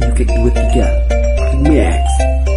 You can do it together. Next.